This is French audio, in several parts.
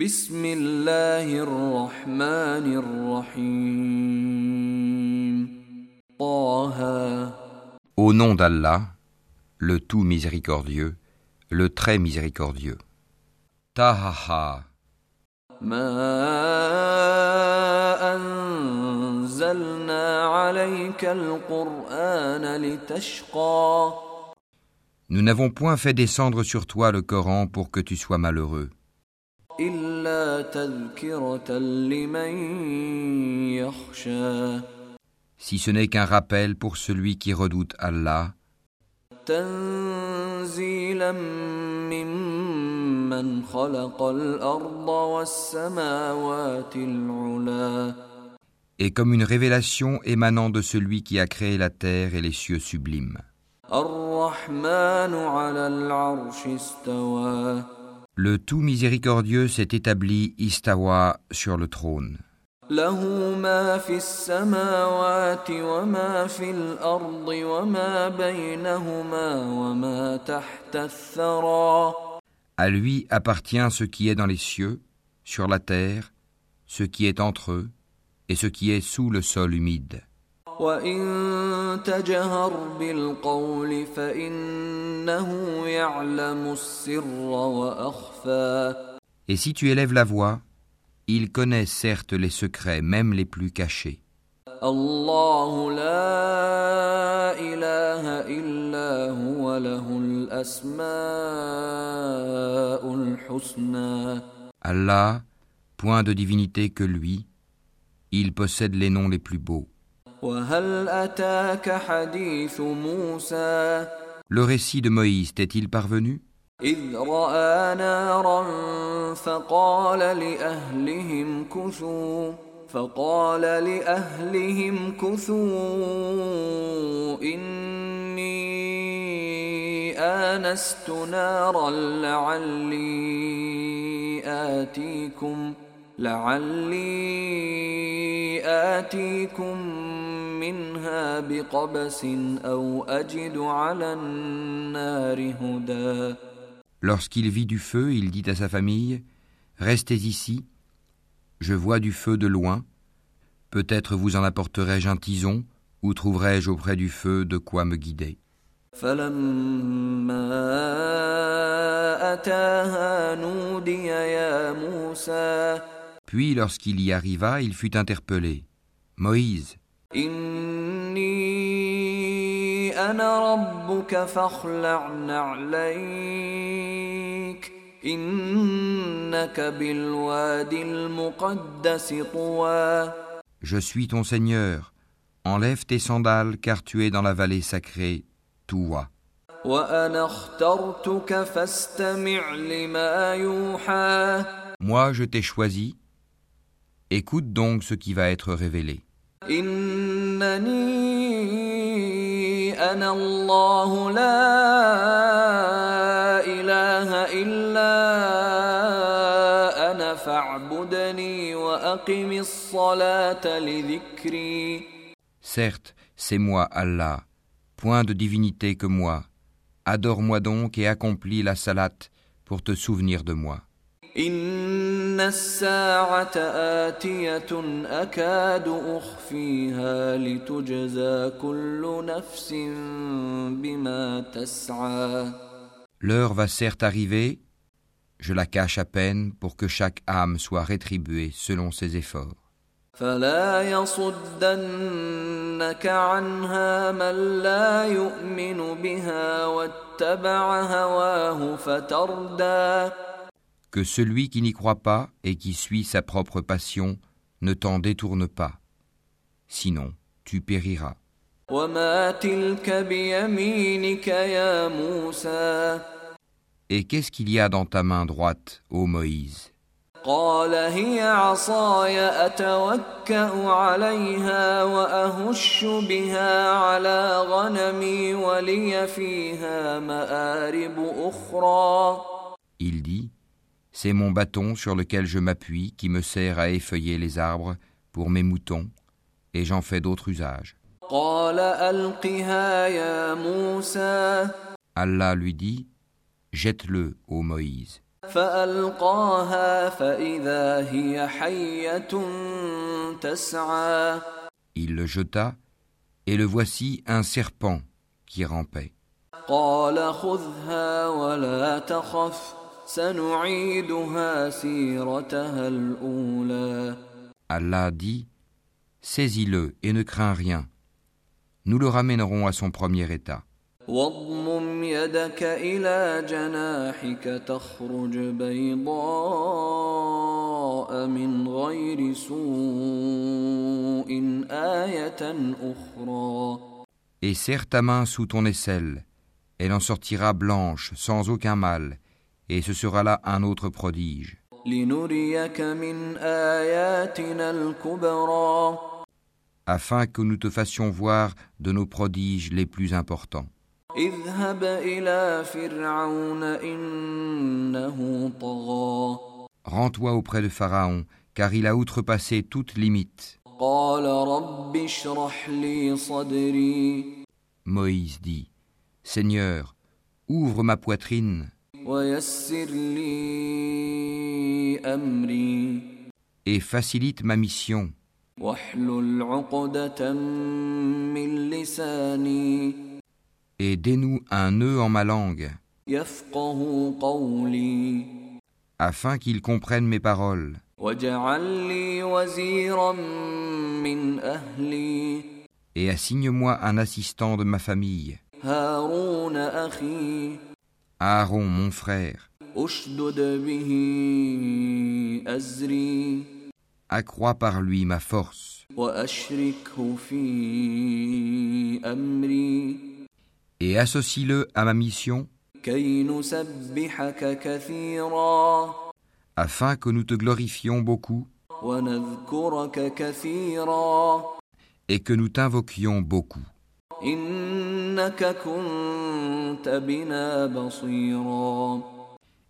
بسم الله الرحمن الرحيم طه Au nom d'Allah, le tout miséricordieux, le très miséricordieux. Tahaha, ما أنزلنا عليك القرآن لتشقى nous n'avons point fait descendre sur toi le Coran pour que tu sois malheureux, Si ce n'est qu'un rappel pour celui qui redoute Allah, et comme une révélation émanant de celui qui a créé la terre et les cieux sublimes. Le tout miséricordieux s'est établi istawa sur le trône. À lui appartient ce qui est dans les cieux, sur la terre, ce qui est entre eux et ce qui est sous le sol humide. وإن تجهر بالقول فإنه يعلم السر وأخفى Et si tu élèves la voix, il connaît certes les secrets, même les plus cachés. الله لا إله إلا هو له الأسماء الحسنى Allah, point de divinité que lui, il possède les noms les plus beaux. وهل أتاك حديث موسى؟ Le récit de Moïse t'est-il parvenu? إذ رأى نارا فقال لأهلهم كثوا فقال لأهلهم كثوا إني آنست نارا لعلي آتيكم لعلي آتيكم منها بقبس أو أجد على النار هدى Lorsqu'il vit du feu, il dit à sa famille Restez ici, je vois du feu de loin, peut-être vous en apporterai-je un tison, ou trouverai-je auprès du feu de quoi me guider. فلما أتاها نودي يا موسى Puis, lorsqu'il y arriva, il fut interpellé Moïse, إني أنا ربك فاخلع نعليك إنك بالوادي المقدس طوى Je suis ton Seigneur, enlève tes sandales, car tu es dans la vallée sacrée, Toua. وأنا اخترتك فاستمع لما يوحى Moi, je t'ai choisi. Écoute donc ce qui va être révélé. إنني أنا الله لا إله إلا أنا فاعبدني وأقم الصلاة لذكري Certes, c'est moi, Allah, point de divinité que moi. Adore-moi donc et accomplis la salate pour te souvenir de moi. إن الساعة آتية أكاد أخفيها لتجزى كل نفس بما تسعى L'heure va certes arriver, je la cache à peine pour que chaque âme soit rétribuée selon ses efforts. فلا يصدنك عنها من لا يؤمن بها واتبع هواه فتردى que celui qui n'y croit pas et qui suit sa propre passion ne t'en détourne pas. Sinon, tu périras. Et qu'est-ce qu'il y a dans ta main droite, ô Moïse? Il dit c'est mon bâton sur lequel je m'appuie qui me sert à effeuiller les arbres pour mes moutons, et j'en fais d'autres usages. Allah lui dit, jette-le, ô Moïse. Il le jeta, et le voici un serpent qui rampait. قال خذها ولا تخف سنعيدها سيرتها الأولى Allah dit Saisis-le et ne crains rien. Nous le ramènerons à son premier état. واضمم يدك إلى جناحك تخرج بيضاء من غير سوء آية أخرى Et serre ta main sous ton aisselle. Elle en sortira blanche, sans aucun mal, et ce sera là un autre prodige. Afin que nous te fassions voir de nos prodiges les plus importants. Rends-toi auprès de Pharaon, car il a outrepassé toute limite. Moïse dit, Seigneur, ouvre ma poitrine. Et facilite ma mission. Et dénoue un nœud en ma langue. Afin qu'ils comprennent mes paroles. Et assigne-moi un assistant de ma famille. Aaron, mon frère, accrois par lui ma force. Et associe-le à ma mission. Afin que nous te glorifions beaucoup. Et que nous t'invoquions beaucoup.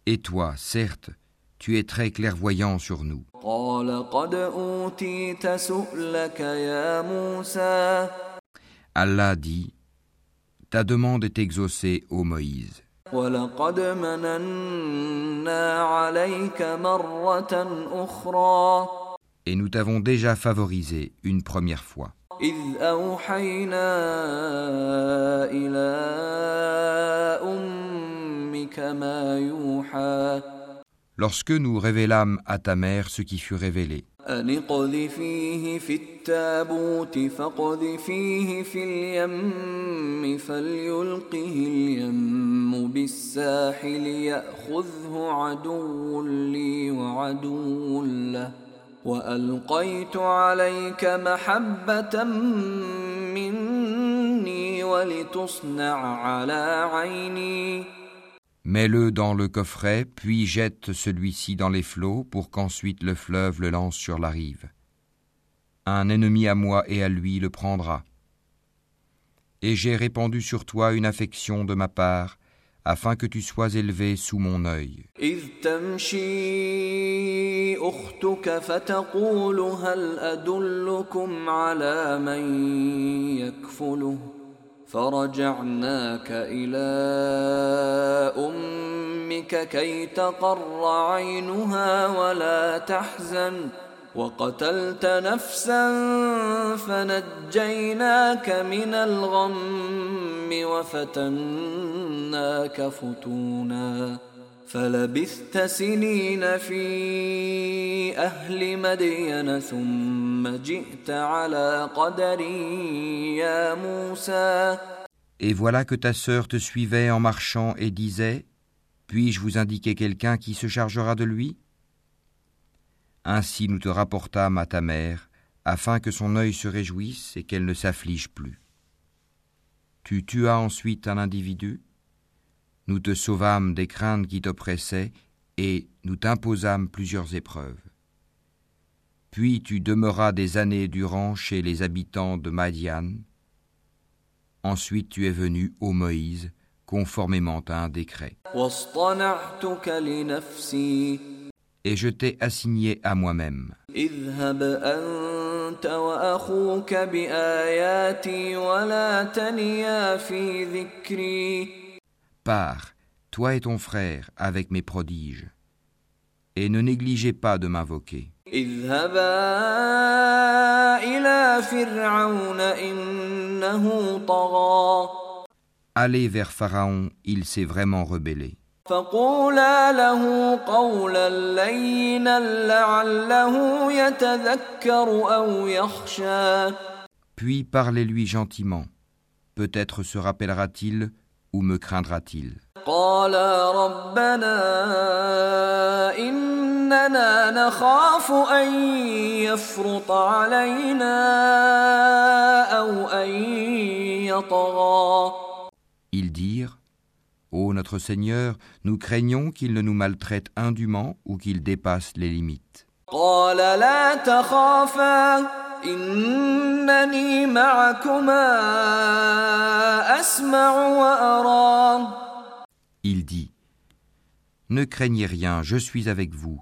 Et toi, certes, tu es très clairvoyant sur nous. Allah dit, Ta demande est exaucée, ô Moïse. Et nous t'avons déjà favorisé une première fois. إذ أوحينا إلى أمك ما يوحى lorsque nous révélâmes à ta mère ce qui fut révélé. أن اقذفيه في التابوت فاقذفيه في اليم فليلقه اليم بالساحل يأخذه عدو لي وعدو له وألقيت عليك محبة مني ولتصنع على عيني Mets-le dans le coffret, puis jette celui-ci dans les flots pour qu'ensuite le fleuve le lance sur la rive. Un ennemi à moi et à lui le prendra. Et j'ai répandu sur toi une affection de ma part, afin que tu sois élevé sous mon œil. إذ تمشي أختك فتقول هل أدلكم على من يكفله؟ فرجعناك إلى أمك كي تقر عينها ولا تحزن. وقتلت نفسا فنجيناك من الغم. وفتناك فتونا فلبثت سنين في أهل مدين ثم جئت على قدر يا موسى Et voilà que ta sœur te suivait en marchant et disait Puis-je vous indiquer quelqu'un qui se chargera de lui Ainsi nous te rapportâmes à ta mère, afin que son œil se réjouisse et qu'elle ne s'afflige plus. Tu tuas ensuite un individu, nous te sauvâmes des craintes qui t'oppressaient, et nous t'imposâmes plusieurs épreuves. Puis tu demeuras des années durant chez les habitants de Madian. Ensuite tu es venu, ô Moïse, conformément à un décret et je t'ai assigné à moi-même. Pars, toi et ton frère, avec mes prodiges, et ne négligez pas de m'invoquer. Allez vers Pharaon, il s'est vraiment rebellé. فقولا له قولا لينا لعله يتذكر أو يخشى Puis parlez-lui gentiment. Peut-être se rappellera-t-il ou me craindra-t-il. قالا ربنا إننا نخاف أن يفرط علينا أو أن يطغى Ils dirent Ô notre Seigneur, nous craignons qu'il ne nous maltraite indûment ou qu'il dépasse les limites. Il dit, Ne craignez rien, je suis avec vous,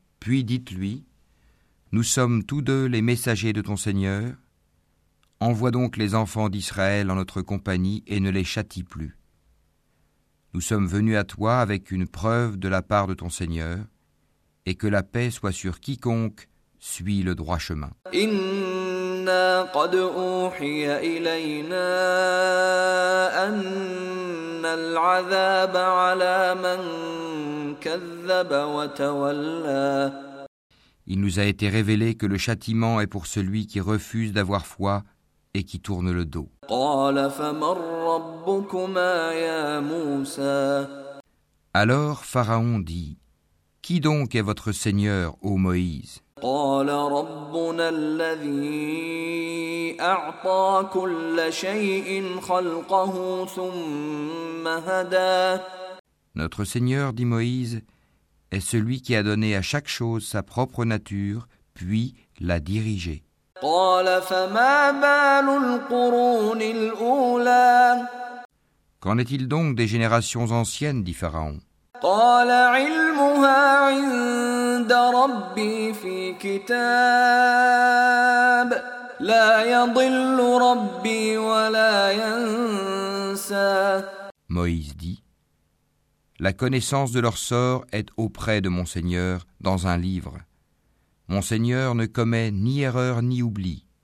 puis dites-lui Nous sommes tous deux les messagers de ton Seigneur. Envoie donc les enfants d'Israël en notre compagnie et ne les châtie plus. Nous sommes venus à toi avec une preuve de la part de ton Seigneur, et que la paix soit sur quiconque suit le droit chemin. إنا قد أوحي إلينا أن العذاب على من كذب وتولى Il nous a été révélé que le châtiment est pour celui qui refuse d'avoir foi et qui tourne le dos. قال فمن ربكما يا موسى Alors Pharaon dit Qui donc est votre Seigneur, ô Moïse Notre Seigneur dit Moïse est celui qui a donné à chaque chose sa propre nature puis l'a dirigée. Qu'en est-il donc des générations anciennes dit Pharaon? ربي في كتاب لا يضل ربي ولا ينسى Moïse dit La connaissance de leur sort est auprès de mon Seigneur dans un livre. Mon Seigneur ne commet ni erreur ni oubli.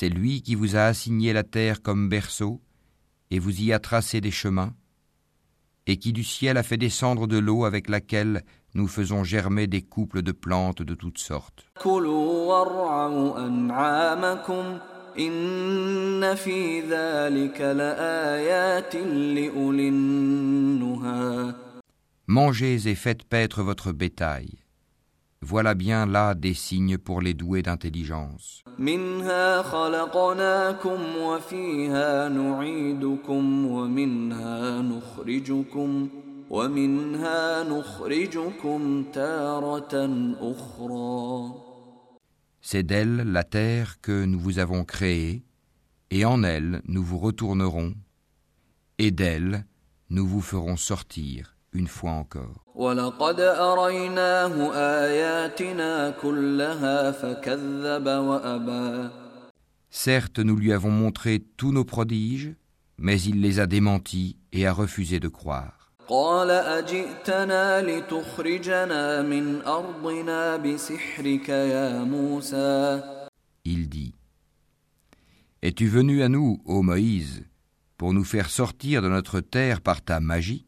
C'est lui qui vous a assigné la terre comme berceau, et vous y a tracé des chemins, et qui du ciel a fait descendre de l'eau avec laquelle nous faisons germer des couples de plantes de toutes sortes. Mangez et faites paître votre bétail. Voilà bien là des signes pour les doués d'intelligence. C'est d'elle la terre que nous vous avons créée, et en elle nous vous retournerons, et d'elle nous vous ferons sortir une fois encore. Certes, nous lui avons montré tous nos prodiges, mais il les a démentis et a refusé de croire. Il dit Es-tu venu à nous, ô Moïse, pour nous faire sortir de notre terre par ta magie?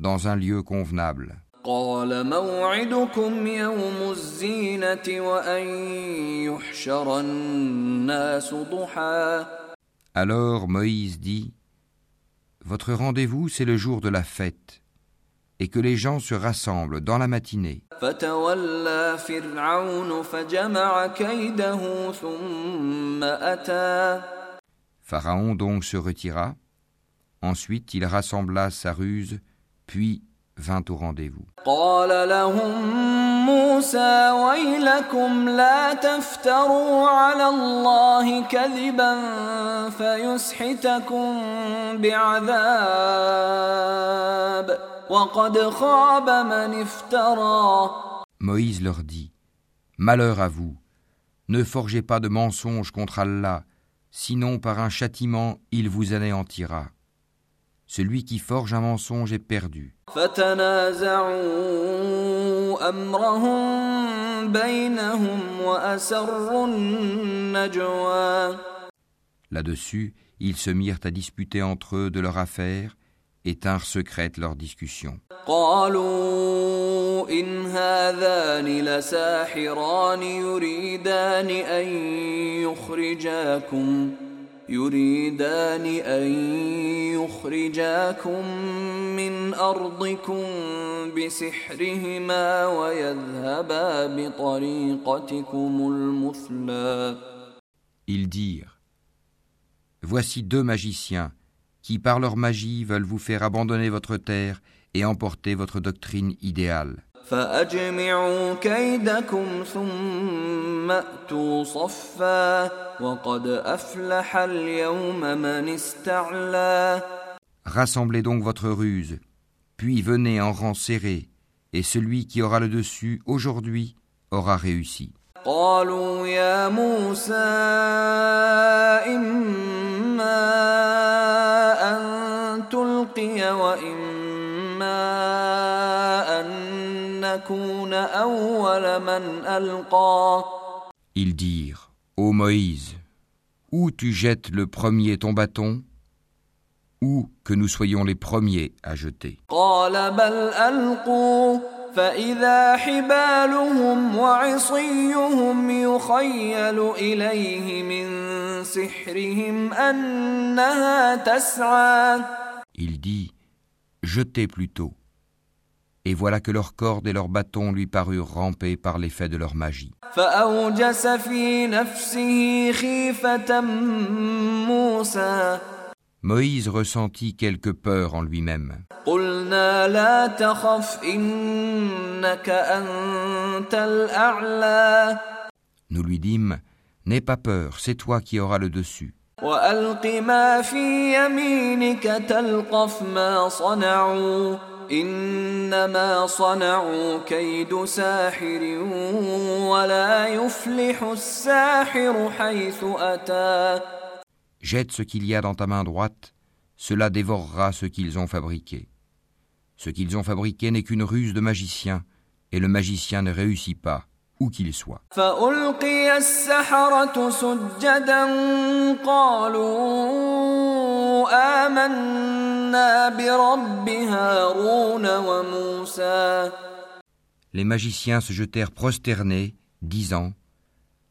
dans un lieu convenable. Alors Moïse dit, Votre rendez-vous, c'est le jour de la fête, et que les gens se rassemblent dans la matinée. Pharaon donc se retira, ensuite il rassembla sa ruse, puis vint au rendez-vous. Moïse leur dit, Malheur à vous, ne forgez pas de mensonges contre Allah, sinon par un châtiment il vous anéantira. Celui qui forge un mensonge est perdu. فتنازعوا امرهم بينهم واسروا النجوى Là-dessus, ils se mirent à disputer entre eux de leur affaire et tinrent secrète leur discussion. قالوا ان هذان لساحران يريدان ان يخرجاكم يريدان ان يخرجاكم من ارضكم بسحرهما ويذهبا بطريقتكم المثلى Ils dirent Voici deux magiciens qui, par leur magie, veulent vous faire abandonner votre terre et emporter votre doctrine idéale. فأجمعوا كيدكم ثم أتوا صفا وقد أفلح اليوم من استعلى Rassemblez donc votre ruse, puis venez en rang serré, et celui qui aura le dessus aujourd'hui aura réussi. قالوا يا موسى إما أن تلقي وإما Ils dirent Ô Moïse, ou tu jettes le premier ton bâton, ou que nous soyons les premiers à jeter. قال بل ألقوا فإذا حبالهم وعصيهم يخيل إليه من سحرهم أنها تسعى Il dit Jetez plutôt. Et voilà que leurs cordes et leurs bâtons lui parurent rampés par l'effet de leur magie. Moïse ressentit quelque peur en lui-même. Nous lui dîmes, N'aie pas peur, c'est toi qui auras le dessus. وألق ما في يمينك تلقف ما صنعوا إنما صنعوا كيد ساحر ولا يفلح الساحر حيث أتى Jette ce qu'il y a dans ta main droite, cela dévorera ce qu'ils ont fabriqué. Ce qu'ils ont fabriqué n'est qu'une ruse de magicien, et le magicien ne réussit pas, où qu'il soit. فألقي السحرة سجدا قالوا آمنا برب هارون وموسى Les magiciens se jetèrent prosternés, disant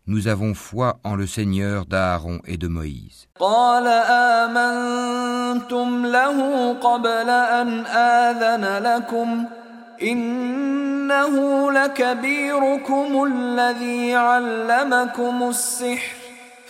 Nous avons foi en le Seigneur d'Aaron et de Moïse. قال آمنتم له قبل أن آذن لكم إنه لكبيركم الذي علمكم السحر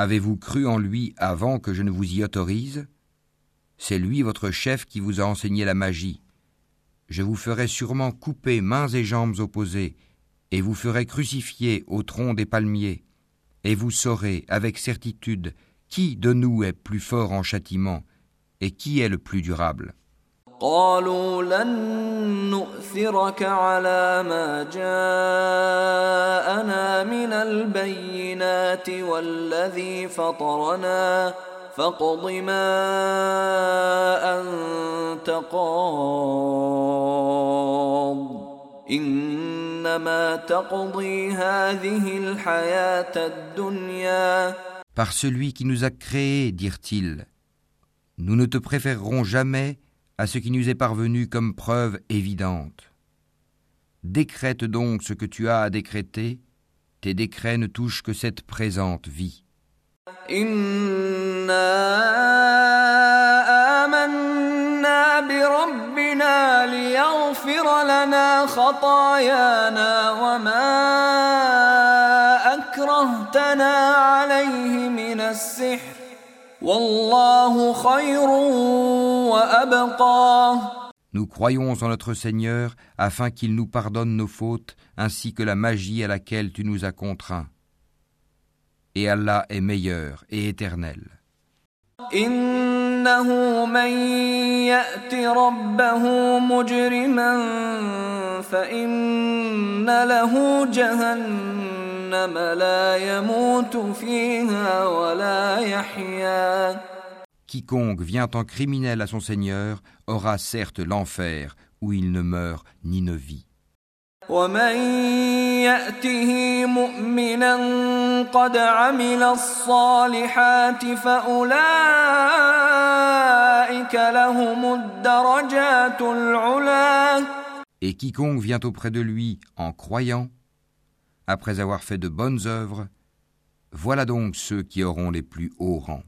Avez-vous cru en lui avant que je ne vous y autorise? C'est lui votre chef qui vous a enseigné la magie. Je vous ferai sûrement couper mains et jambes opposées, et vous ferai crucifier au tronc des palmiers, et vous saurez avec certitude qui de nous est plus fort en châtiment, et qui est le plus durable. قالوا لن نؤثرك على ما جاءنا من البينات والذي فطرنا. فاقض ما أنت قاض. إنما تقضي هذه الحياة الدنيا. Par celui qui nous a créés, dirent-ils, nous ne te préférerons jamais à ce qui nous est parvenu comme preuve évidente. Décrète donc ce que tu as à décréter, tes décrets ne touchent que cette présente vie. Nous croyons en notre Seigneur afin qu'il nous pardonne nos fautes ainsi que la magie à laquelle tu nous as contraints. Et Allah est meilleur et éternel. Quiconque vient en criminel à son Seigneur aura certes l'enfer où il ne meurt ni ne vit. Et quiconque vient auprès de lui en croyant, après avoir fait de bonnes œuvres, voilà donc ceux qui auront les plus hauts rangs.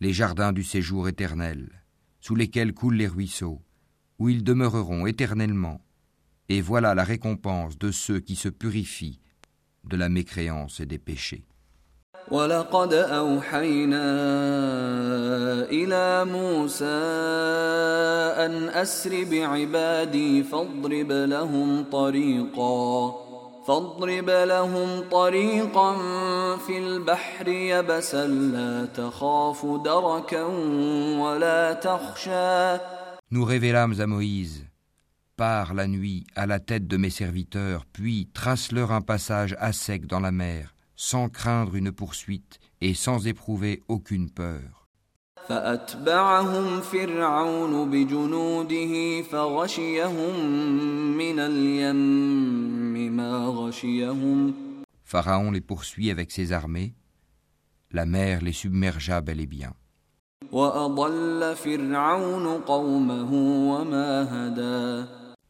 Les jardins du séjour éternel, sous lesquels coulent les ruisseaux, où ils demeureront éternellement. Et voilà la récompense de ceux qui se purifient de la mécréance et des péchés. ولقد أوحينا إلى موسى أن أسر بعبادي فاضرب لهم طريقا فاضرب لهم طريقا في البحر يبسا لا تخاف دركا ولا تخشى Nous révélâmes à Moïse Pars la nuit à la tête de mes serviteurs, puis trace-leur un passage à sec dans la mer, sans craindre une poursuite et sans éprouver aucune peur. Pharaon les poursuit avec ses armées, la mer les submergea bel et bien.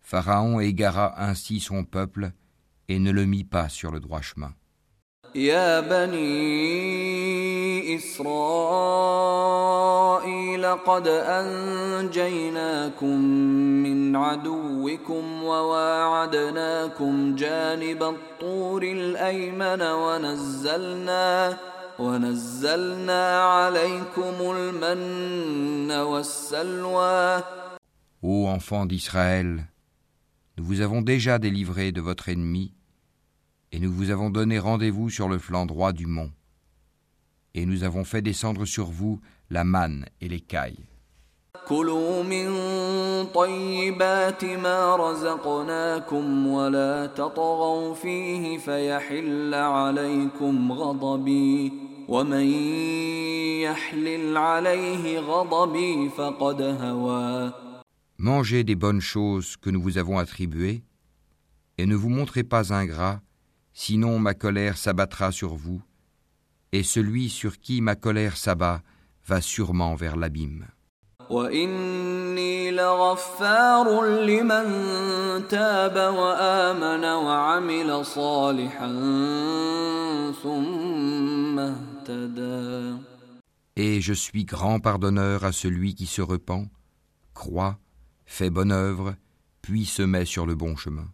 Pharaon égara ainsi son peuple et ne le mit pas sur le droit chemin. يا بني إسرائيل قد أنجيناكم من عدوكم وواعدناكم جانب الطور الأيمن ونزلنا ونزلنا عليكم المن والسلوى. Ô enfants d'Israël, Nous vous avons déjà délivré de votre ennemi, et nous vous avons donné rendez-vous sur le flanc droit du mont. Et nous avons fait descendre sur vous la manne et les cailles. Mangez des bonnes choses que nous vous avons attribuées, et ne vous montrez pas ingrat, sinon ma colère s'abattra sur vous, et celui sur qui ma colère s'abat va sûrement vers l'abîme. Et je suis grand pardonneur à celui qui se repent, croit, fait bonne œuvre, puis se met sur le bon chemin.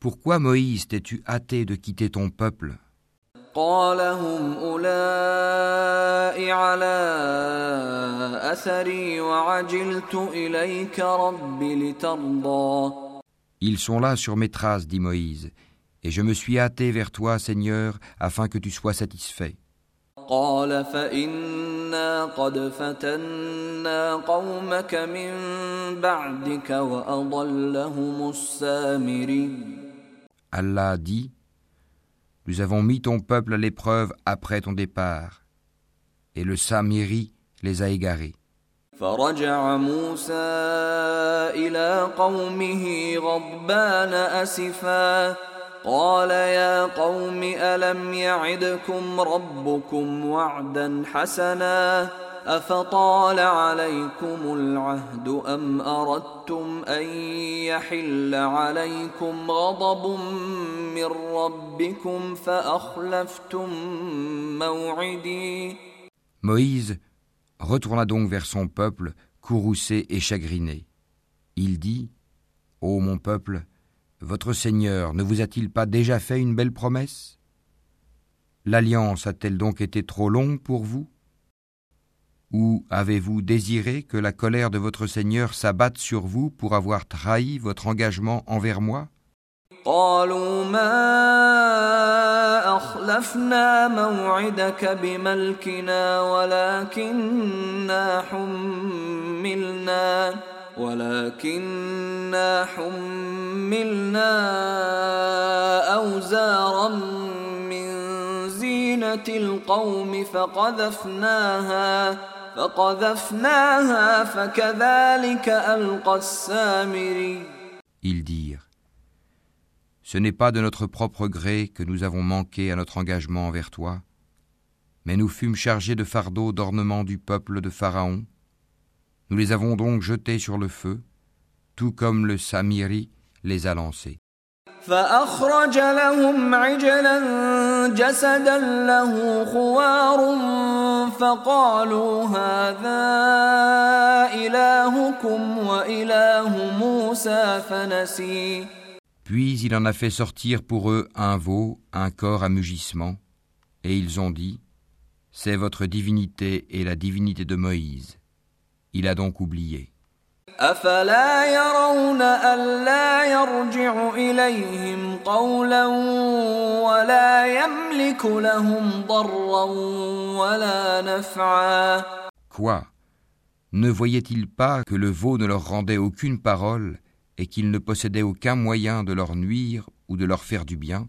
Pourquoi Moïse t'es-tu hâté de quitter ton peuple قال هم أولئك على أثري وعجلت إليك رب لترضى Ils sont là sur mes traces, dit Moïse, et je me suis hâté vers toi, Seigneur, afin que tu sois satisfait. قال فإنا قد فتنا قومك من بعدك وأضلهم السامري Allah dit Nous avons mis ton peuple à l'épreuve après ton départ, et le Samiri les a égarés. فرجع موسى إلى قومه غضبان أسفا قال يا قوم ألم يعدكم ربكم وعدا حسنا أفطال عليكم العهد أم أردتم أن يحل عليكم غضب من ربكم فأخلفتم موعدي Moïse retourna donc vers son peuple, courroucé et chagriné. Il dit Ô mon peuple, votre Seigneur ne vous a-t-il pas déjà fait une belle promesse L'alliance a-t-elle donc été trop longue pour vous Ou avez-vous désiré que la colère de votre Seigneur s'abatte sur vous pour avoir trahi votre engagement envers moi قالوا ما أخلفنا موعدك بملكنا ولكننا حملنا ولكننا حملنا أوزارا من زينة القوم فقذفناها فقذفناها فكذلك ألقى السامري Ils dirent Ce n'est pas de notre propre gré que nous avons manqué à notre engagement envers toi, mais nous fûmes chargés de fardeaux d'ornement du peuple de Pharaon. Nous les avons donc jetés sur le feu, tout comme le Samiri les a lancés. فأخرج لهم عجلا جسدا له خوار فقالوا هذا إلهكم وإله موسى فنسي Puis il en a fait sortir pour eux un veau, un corps à mugissement, et ils ont dit C'est votre divinité et la divinité de Moïse. Il a donc oublié. أفلا يرون ألا يرجع إليهم قولا ولا يملك لهم ضرا ولا نفعا Quoi Ne voyaient-ils pas que le veau ne leur rendait aucune parole et qu'il ne possédait aucun moyen de leur nuire ou de leur faire du bien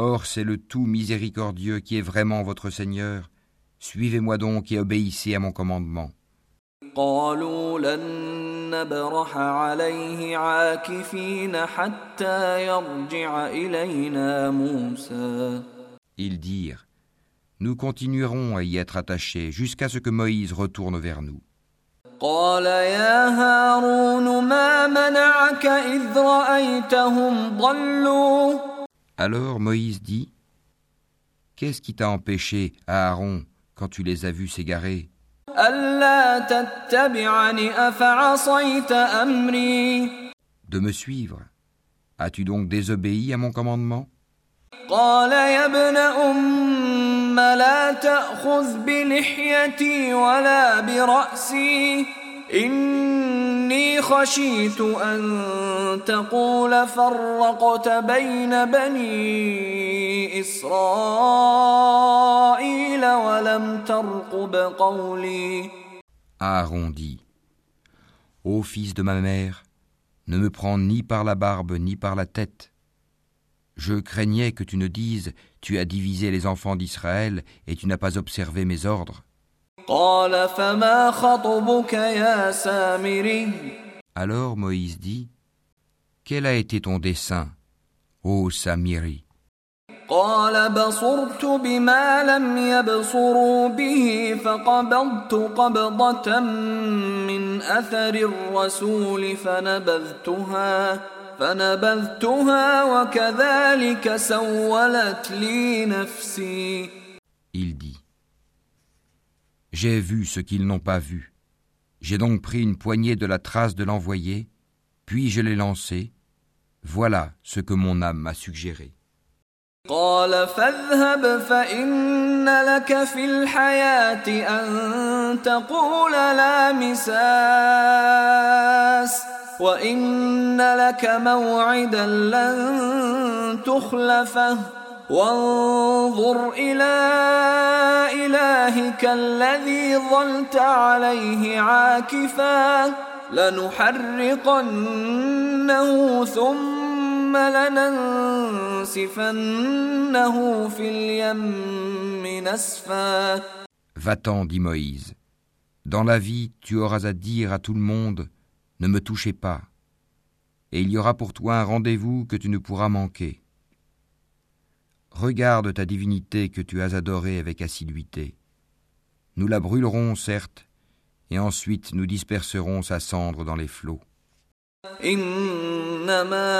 Or c'est le tout miséricordieux qui est vraiment votre Seigneur. Suivez-moi donc et obéissez à mon commandement. Ils dirent, nous continuerons à y être attachés jusqu'à ce que Moïse retourne vers nous. Alors Moïse dit Qu'est-ce qui t'a empêché, Aaron, quand tu les as vus s'égarer ألا تتبعني أفعصيت أمري De me suivre As-tu donc désobéi à mon commandement قال يا ابن أم لا تأخذ بلحيتي ولا برأسي إني خشيت أن تقول فرقت بين بني إسرائيل ولم ترقب قولي Aaron dit Ô fils de ma mère, ne me prends ni par la barbe ni par la tête. Je craignais que tu ne dises Tu as divisé les enfants d'Israël et tu n'as pas observé mes ordres. قال فما خطبك يا سامري Alors Moïse dit Quel a été ton dessein, ô Samiri? قال بصرت بما لم يبصروا به فقبضت قبضة من أثر الرسول فنبذتها فنبذتها وكذلك سولت لي نفسي. Il dit J'ai vu ce qu'ils n'ont pas vu. J'ai donc pris une poignée de la trace de l'envoyé, puis je l'ai lancé. Voilà ce que mon âme m'a suggéré. قال فاذهب فإن لك في الحياة أن تقول لا مساس وإن لك موعدا لن تخلفه وانظر إلى إلهك الذي ظلت عليه عاكفا لنحرقنه ثم لننسفنه في اليم نسفا Va-t'en, dit Moïse. Dans la vie, tu auras à dire à tout le monde Ne me touchez pas. Et il y aura pour toi un rendez-vous que tu ne pourras manquer. Regarde ta divinité que tu as adorée avec assiduité. Nous la brûlerons, certes, et ensuite nous disperserons sa cendre dans les flots. إنما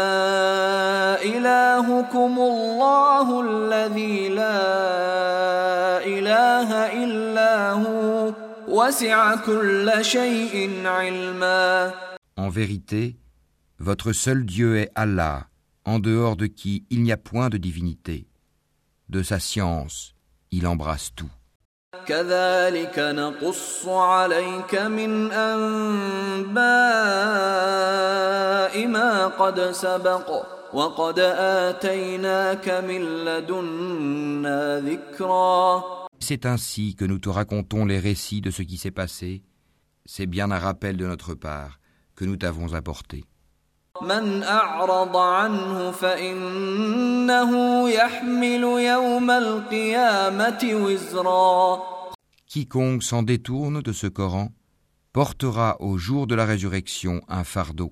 إلهكم الله الذي لا إله إلا هو وسع كل شيء علما En vérité, votre seul Dieu est Allah, en dehors de qui il n'y a point de divinité. De sa science, il embrasse tout. كذلك نقص عليك من أنباء ما قد سبق وقد آتيناك من لدنا ذكرا C'est ainsi que nous te racontons les récits de ce qui s'est passé. C'est bien un rappel de notre part que nous t'avons apporté. من أعرض عنه فإنه يحمل يوم القيامة وزرا Quiconque s'en détourne de ce Coran portera au jour de la résurrection un fardeau,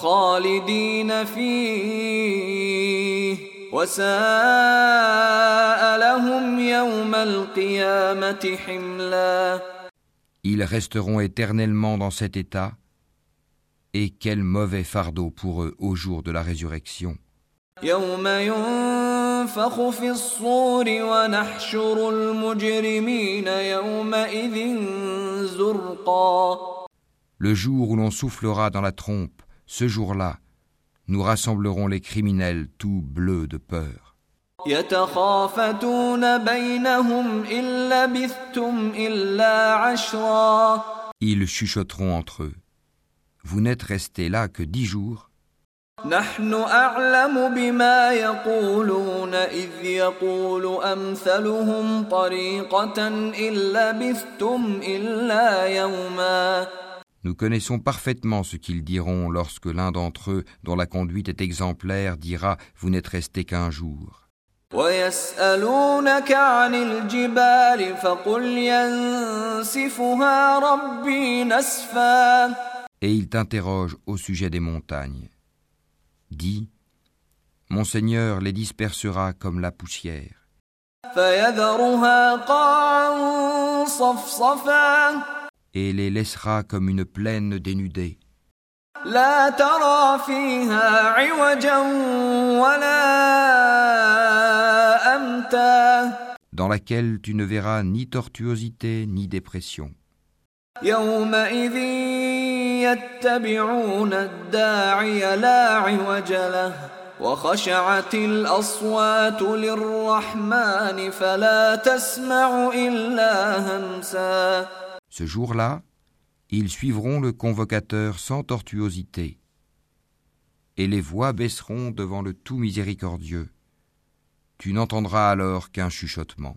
خالدين فيه وساء لهم يوم القيامة حملا ils resteront éternellement dans cet état, et quel mauvais fardeau pour eux au jour de la résurrection. Le jour où l'on soufflera dans la trompe, ce jour-là, nous rassemblerons les criminels tout bleus de peur. Ils chuchoteront entre eux. Vous n'êtes restés là que dix jours, نحن أعلم بما يقولون إذ يقول أمثلهم طريقة إن لبثتم إلا يوما Nous connaissons parfaitement ce qu'ils diront lorsque l'un d'entre eux, dont la conduite est exemplaire, dira Vous n'êtes resté qu'un jour. ويسألونك عن الجبال فقل ينسفها ربي نسفا et il t'interroge au sujet des montagnes. Dis, Mon Seigneur les dispersera comme la poussière. Et les laissera comme une plaine dénudée. Dans laquelle tu ne verras ni tortuosité ni dépression. يومئذ يتبعون الداعي لا عوج له وخشعت الأصوات للرحمن فلا تسمع إلا همسا Ce jour-là, Ils suivront le convocateur sans tortuosité, et les voix baisseront devant le tout miséricordieux. Tu n'entendras alors qu'un chuchotement.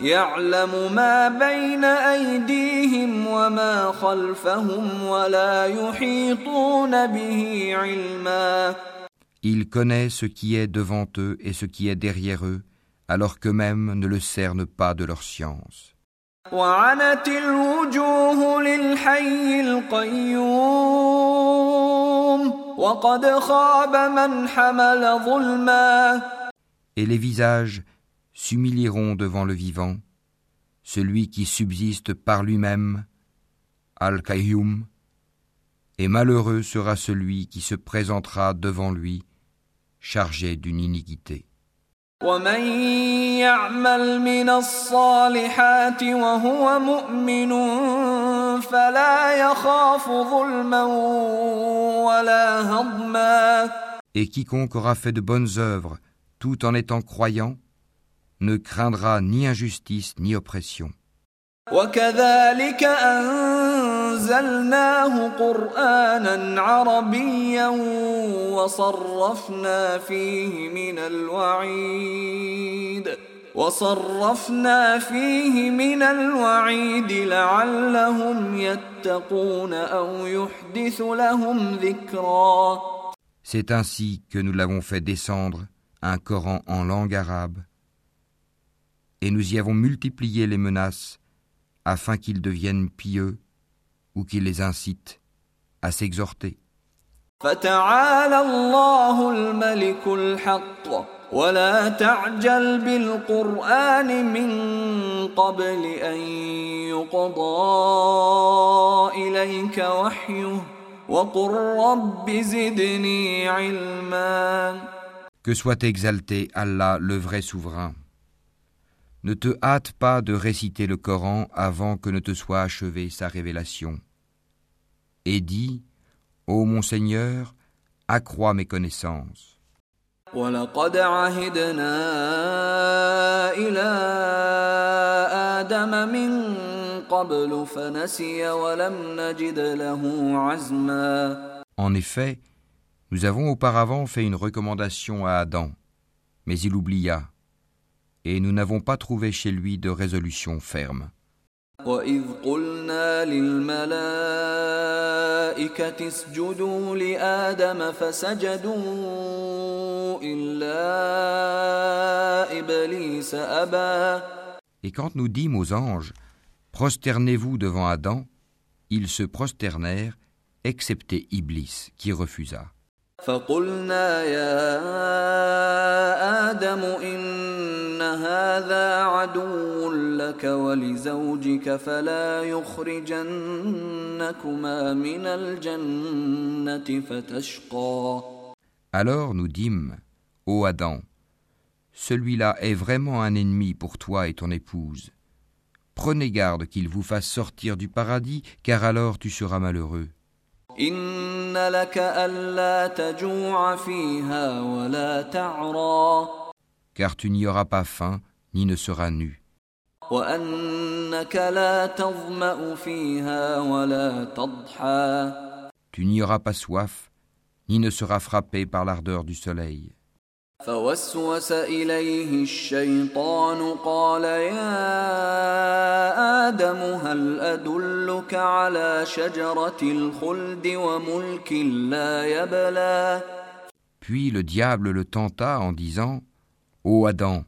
يعلم ما بين أيديهم وما خلفهم ولا يحيطون به علما Il connaît ce qui est devant eux et ce qui est derrière eux, alors qu'eux-mêmes ne le cernent pas de leur science. وعنت الوجوه للحي القيوم وقد خاب من حمل ظلما Et les visages s'humilieront devant le vivant, celui qui subsiste par lui-même, Al-Qayyum, et malheureux sera celui qui se présentera devant lui, chargé d'une iniquité. ومن يعمل من الصالحات وهو مؤمن فلا يخاف ظلما ولا هضما Et quiconque aura fait de bonnes œuvres tout en étant croyant, ne craindra ni injustice ni oppression. وكذلك أنزلناه قرآنا عربيا وصرفنا فيه من الوعيد وصرفنا فيه من الوعيد لعلهم يتقون أو يحدث لهم ذكرا C'est ainsi que nous l'avons fait descendre, un Coran en langue arabe, et nous y avons multiplié les menaces afin qu'ils deviennent pieux ou qu'ils les incitent à s'exhorter. فتعالى الله الملك الحق ولا تعجل بالقرآن من قبل أن يقضى إليك وحيه وقل رب زدني علما Que soit exalté Allah le vrai souverain. Ne te hâte pas de réciter le Coran avant que ne te soit achevée sa révélation. Et dis, Ô mon Seigneur, accrois mes connaissances. ولقد عهدنا إلى آدم من قبل فنسي ولم نجد له عزما En effet, nous avons auparavant fait une recommandation à Adam, mais il oublia, et nous n'avons pas trouvé chez lui de résolution ferme. وإذ قلنا للملائكة اسجدوا لآدم فسجدوا إلا إبليس أبى Et quand nous dîmes aux anges, prosternez-vous devant Adam, ils se prosternèrent, excepté Iblis, qui refusa. فقلنا يا آدم إن هذا عدو لك ولزوجك فلا يخرجنكما من الجنة فتشقى Alors nous dîmes, Ô Adam, celui-là est vraiment un ennemi pour toi et ton épouse. Prenez garde qu'il vous fasse sortir du paradis, car alors tu seras malheureux. Car tu n'y auras pas faim, ni ne seras nu. Tu n'y auras pas soif, ni ne seras frappé par l'ardeur du soleil. فوسوس إليه الشيطان قال يا آدم هل أدلك على شجرة الخلد وملك لا يبلى Puis le diable le tenta en disant Ô Adam,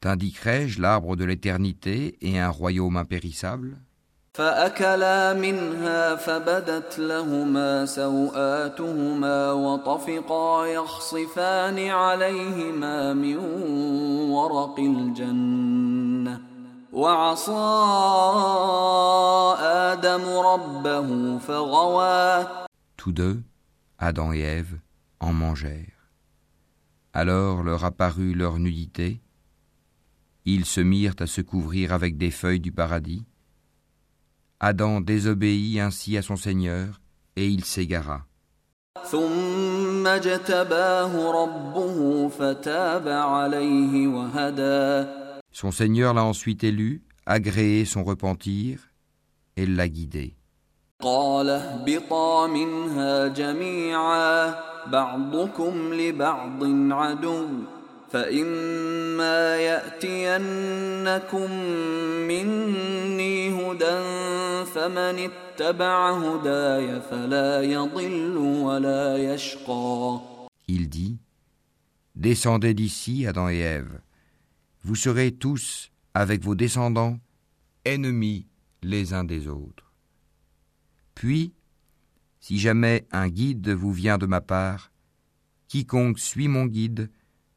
t'indiquerai-je l'arbre de l'éternité et un royaume impérissable فأكلا منها فبدت لهما سوآتهما وطفقا يخصفان عليهما من ورق الجنة وعصى آدم ربه فغوى Tous deux, Adam et Ève, en mangèrent. Alors leur apparut leur nudité, ils se mirent à se couvrir avec des feuilles du paradis. Adam désobéit ainsi à son Seigneur, et il s'égara. Son Seigneur l'a ensuite élu, agréé son repentir, et l'a guidé. Il dit Descendez d'ici, Adam et Ève. Vous serez tous, avec vos descendants, ennemis les uns des autres. Puis, si jamais un guide vous vient de ma part, quiconque suit mon guide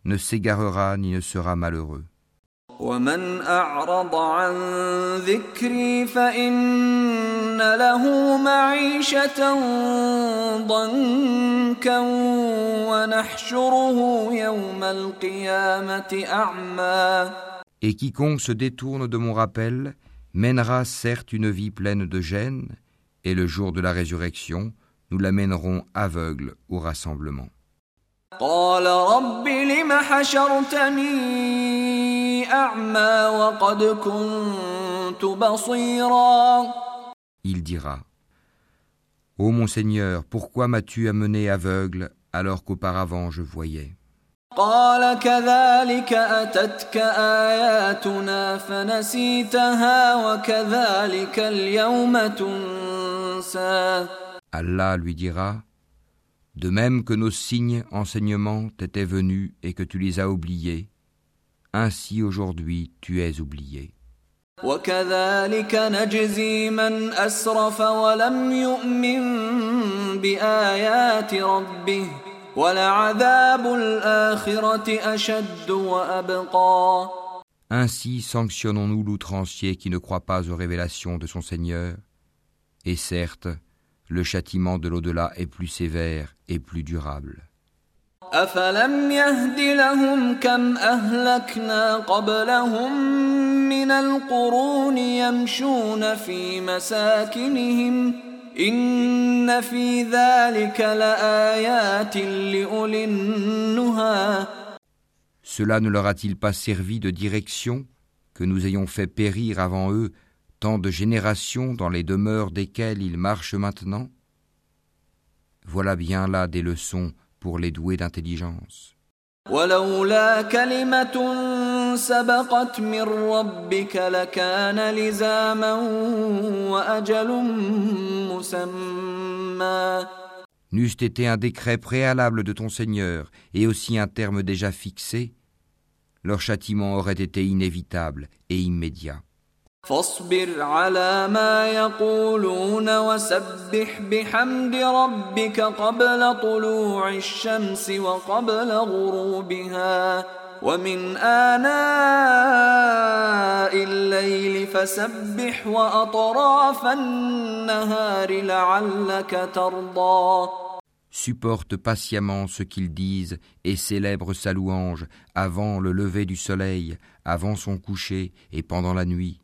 ne s'égarera ni ne sera malheureux. Et quiconque se détourne de mon rappel mènera certes une vie pleine de gêne, et le jour de la résurrection, nous l'amènerons aveugle au rassemblement. Il dira Ô mon Seigneur, pourquoi m'as-tu amené aveugle alors qu'auparavant je voyais? Allah lui dira de même que nos signes enseignements t'étaient venus et que tu les as oubliés, ainsi aujourd'hui tu es oublié. Ainsi sanctionnons-nous l'outrancier qui ne croit pas aux révélations de son Seigneur, et certes, le châtiment de l'au-delà est plus sévère et plus durable. Cela ne leur a-t-il pas servi de direction que nous ayons fait périr avant eux tant de générations dans les demeures desquelles ils marchent maintenant? Voilà bien là des leçons pour les doués d'intelligence. N'eût été un décret préalable de ton Seigneur et aussi un terme déjà fixé, leur châtiment aurait été inévitable et immédiat. فاصبر على ما يقولون وسبح بحمد ربك قبل طلوع الشمس وقبل غروبها ومن آناء الليل فسبح وأطراف النهار لعلك ترضى supporte patiemment ce qu'ils disent et célèbre sa louange avant le lever du soleil, avant son coucher et pendant la nuit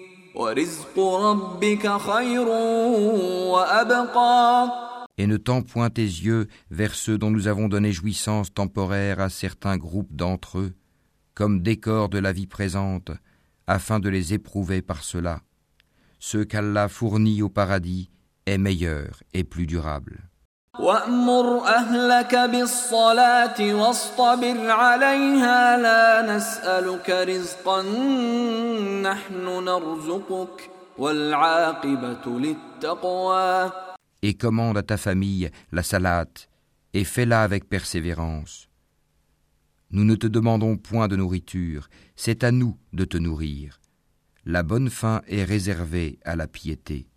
Et ne tends point tes yeux vers ceux dont nous avons donné jouissance temporaire à certains groupes d'entre eux, comme décor de la vie présente, afin de les éprouver par cela. Ce qu'Allah fournit au paradis est meilleur et plus durable. وأمر أهلك بالصلاة واصطبر عليها لا نسألك رزقا نحن نرزقك والعاقبة للتقوى Et commande à ta famille la salate et fais-la avec persévérance. Nous ne te demandons point de nourriture, c'est à nous de te nourrir. La bonne fin est réservée à la piété.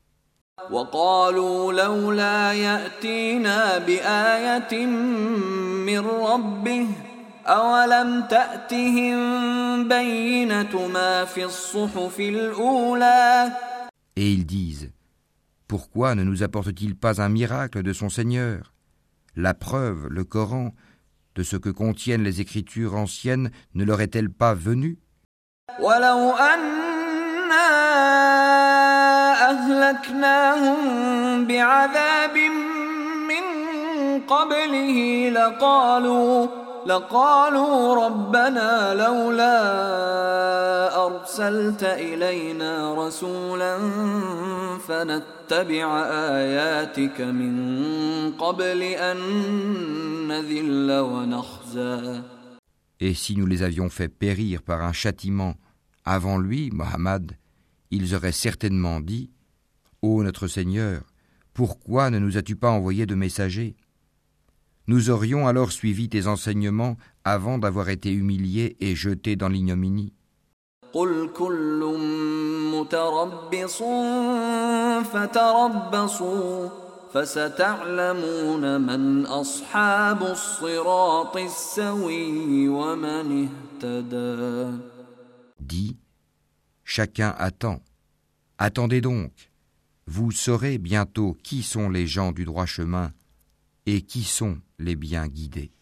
وقالوا لولا يأتينا بآية من ربه أولم تأتهم بينة ما في الصحف الأولى Et ils disent Pourquoi ne nous apporte-t-il pas un miracle de son Seigneur La preuve, le Coran, de ce que contiennent les écritures anciennes ne leur est-elle pas venue ولو أنا أهلكناهم بعذاب من قبله لقالوا لقالوا ربنا لولا أرسلت إلينا رسولا فنتبع آياتك من قبل أن نذل ونخزى. Et si nous les avions fait périr par un châtiment avant lui, Mohammed, ils auraient certainement dit Ô notre Seigneur, pourquoi ne nous as-tu pas envoyé de messagers? Nous aurions alors suivi tes enseignements avant d'avoir été humiliés et jetés dans l'ignominie. Chacun attend. Attendez donc. Vous saurez bientôt qui sont les gens du droit chemin et qui sont les bien guidés.